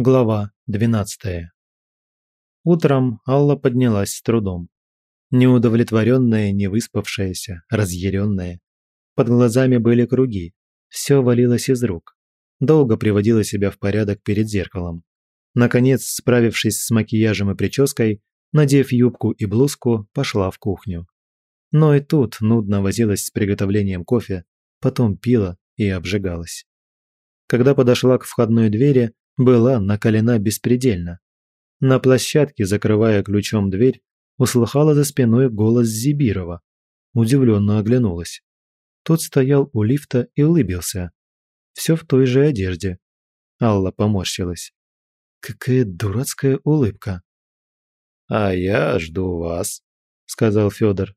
Глава 12. Утром Алла поднялась с трудом. Неудовлетворенная, невыспавшаяся, разъяренная. Под глазами были круги. Все валилось из рук. Долго приводила себя в порядок перед зеркалом. Наконец, справившись с макияжем и прической, надев юбку и блузку, пошла в кухню. Но и тут нудно возилась с приготовлением кофе, потом пила и обжигалась. Когда подошла к входной двери, была накалена беспредельно. На площадке, закрывая ключом дверь, услыхала за спиной голос Зибирова. Удивленно оглянулась. Тот стоял у лифта и улыбился. Все в той же одежде. Алла поморщилась. Какая дурацкая улыбка. «А я жду вас», — сказал Федор.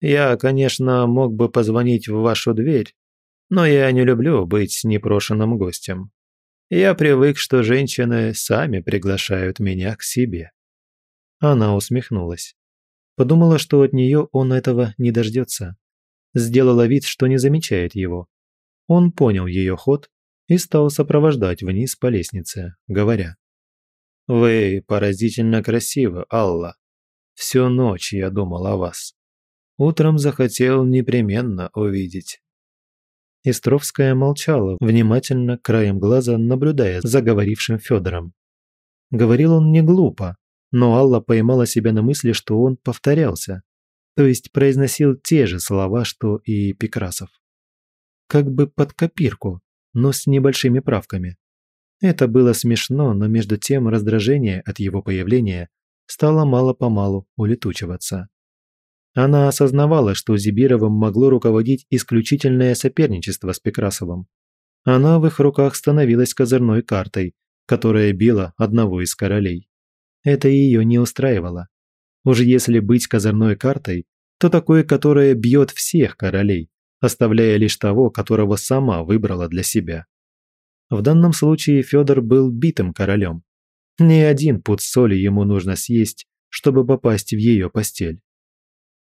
«Я, конечно, мог бы позвонить в вашу дверь, но я не люблю быть непрошенным гостем. Я привык, что женщины сами приглашают меня к себе». Она усмехнулась. Подумала, что от нее он этого не дождется. Сделала вид, что не замечает его. Он понял ее ход и стал сопровождать вниз по лестнице, говоря. «Вы поразительно красивы, Алла. Всю ночь я думал о вас. Утром захотел непременно увидеть. Истровская молчала, внимательно, краем глаза наблюдая за говорившим Федором. Говорил он не глупо, но Алла поймала себя на мысли, что он повторялся, то есть произносил те же слова, что и Пекрасов. Как бы под копирку, но с небольшими правками. Это было смешно, но между тем раздражение от его появления стало мало-помалу улетучиваться. Она осознавала, что Зибировым могло руководить исключительное соперничество с Пекрасовым. Она в их руках становилась козырной картой, которая била одного из королей. Это ее не устраивало. Уж если быть козырной картой, то такой, которая бьет всех королей, оставляя лишь того, которого сама выбрала для себя. В данном случае Федор был битым королем. Ни один пуд соли ему нужно съесть, чтобы попасть в ее постель.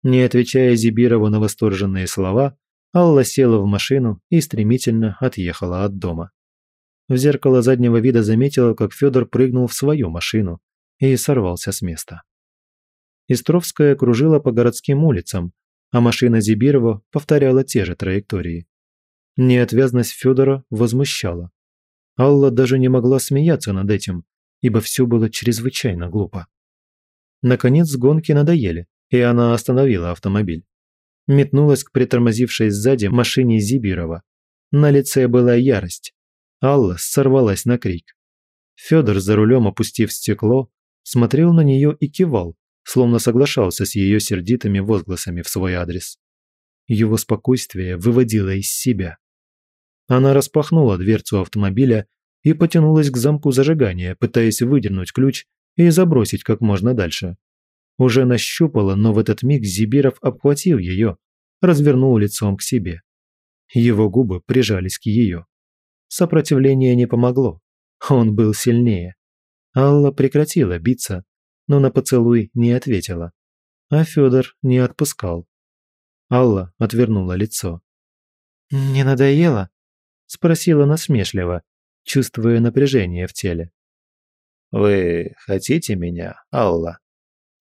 Не отвечая Зибирову на восторженные слова, Алла села в машину и стремительно отъехала от дома. В зеркало заднего вида заметила, как Федор прыгнул в свою машину и сорвался с места. Истровская кружила по городским улицам, а машина Зибирова повторяла те же траектории. Неотвязность Федора возмущала. Алла даже не могла смеяться над этим, ибо все было чрезвычайно глупо. Наконец гонки надоели, и она остановила автомобиль. Метнулась к притормозившей сзади машине Зибирова. На лице была ярость. Алла сорвалась на крик. Федор за рулем, опустив стекло, смотрел на нее и кивал, словно соглашался с ее сердитыми возгласами в свой адрес. Его спокойствие выводило из себя. Она распахнула дверцу автомобиля и потянулась к замку зажигания, пытаясь выдернуть ключ и забросить как можно дальше. Уже нащупала, но в этот миг Зибиров обхватил ее, развернул лицом к себе. Его губы прижались к ее. Сопротивление не помогло. Он был сильнее. Алла прекратила биться, но на поцелуй не ответила. А Федор не отпускал. Алла отвернула лицо. «Не надоело?» – спросила насмешливо, чувствуя напряжение в теле. «Вы хотите меня, Алла?»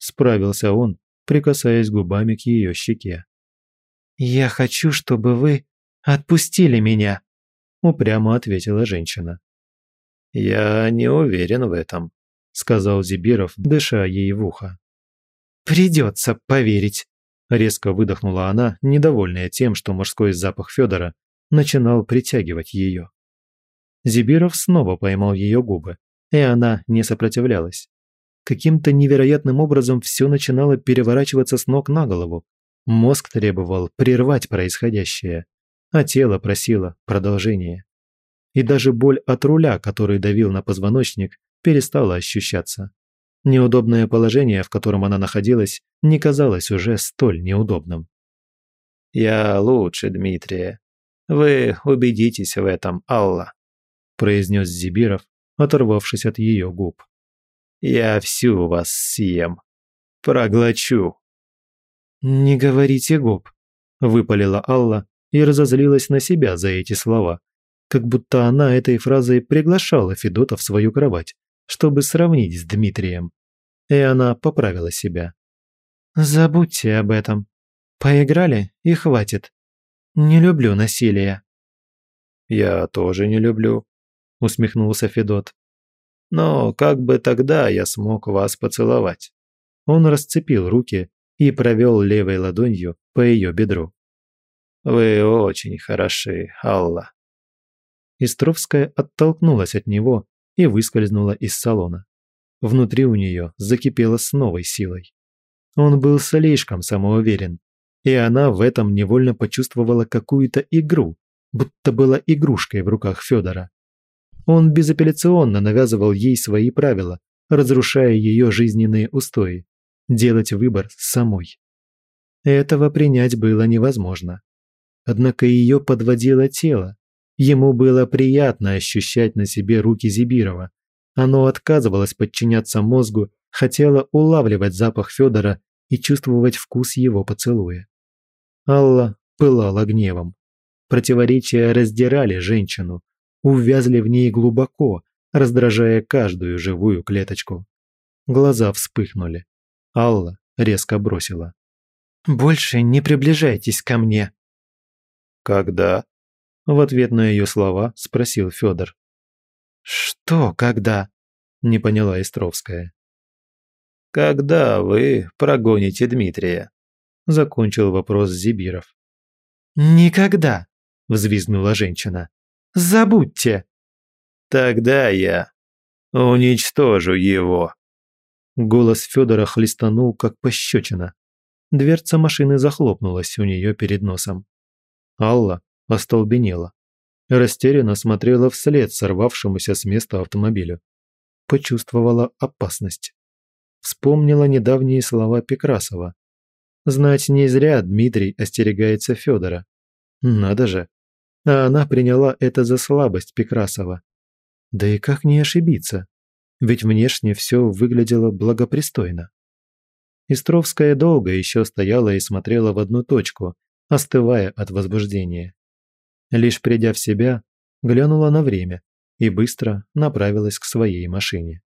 Справился он, прикасаясь губами к ее щеке. «Я хочу, чтобы вы отпустили меня», – упрямо ответила женщина. «Я не уверен в этом», – сказал Зибиров, дыша ей в ухо. «Придется поверить», – резко выдохнула она, недовольная тем, что мужской запах Федора начинал притягивать ее. Зибиров снова поймал ее губы, и она не сопротивлялась. Каким-то невероятным образом все начинало переворачиваться с ног на голову. Мозг требовал прервать происходящее, а тело просило продолжения. И даже боль от руля, который давил на позвоночник, перестала ощущаться. Неудобное положение, в котором она находилась, не казалось уже столь неудобным. «Я лучше Дмитрия. Вы убедитесь в этом, Алла», произнес Зибиров, оторвавшись от ее губ. Я всю вас съем. Проглочу». «Не говорите губ», – выпалила Алла и разозлилась на себя за эти слова, как будто она этой фразой приглашала Федота в свою кровать, чтобы сравнить с Дмитрием. И она поправила себя. «Забудьте об этом. Поиграли и хватит. Не люблю насилия». «Я тоже не люблю», – усмехнулся Федот. «Но как бы тогда я смог вас поцеловать?» Он расцепил руки и провел левой ладонью по ее бедру. «Вы очень хороши, Алла». Истровская оттолкнулась от него и выскользнула из салона. Внутри у нее закипело с новой силой. Он был слишком самоуверен, и она в этом невольно почувствовала какую-то игру, будто была игрушкой в руках Федора. Он безапелляционно навязывал ей свои правила, разрушая ее жизненные устои, делать выбор самой. Этого принять было невозможно. Однако ее подводило тело. Ему было приятно ощущать на себе руки Зибирова. Оно отказывалось подчиняться мозгу, хотело улавливать запах Федора и чувствовать вкус его поцелуя. Алла пылала гневом. Противоречия раздирали женщину, увязли в ней глубоко, раздражая каждую живую клеточку. Глаза вспыхнули. Алла резко бросила. «Больше не приближайтесь ко мне». «Когда?» В ответ на ее слова спросил Федор. «Что когда?» – не поняла Истровская. «Когда вы прогоните Дмитрия?» – закончил вопрос Зибиров. «Никогда!» – взвизгнула женщина. «Забудьте!» «Тогда я уничтожу его!» Голос Федора хлестанул, как пощечина. Дверца машины захлопнулась у нее перед носом. Алла остолбенела. Растерянно смотрела вслед сорвавшемуся с места автомобилю. Почувствовала опасность. Вспомнила недавние слова Пекрасова. Знать не зря Дмитрий остерегается Федора. Надо же. А она приняла это за слабость Пекрасова. Да и как не ошибиться? Ведь внешне все выглядело благопристойно. Истровская долго еще стояла и смотрела в одну точку, остывая от возбуждения. Лишь придя в себя, глянула на время и быстро направилась к своей машине.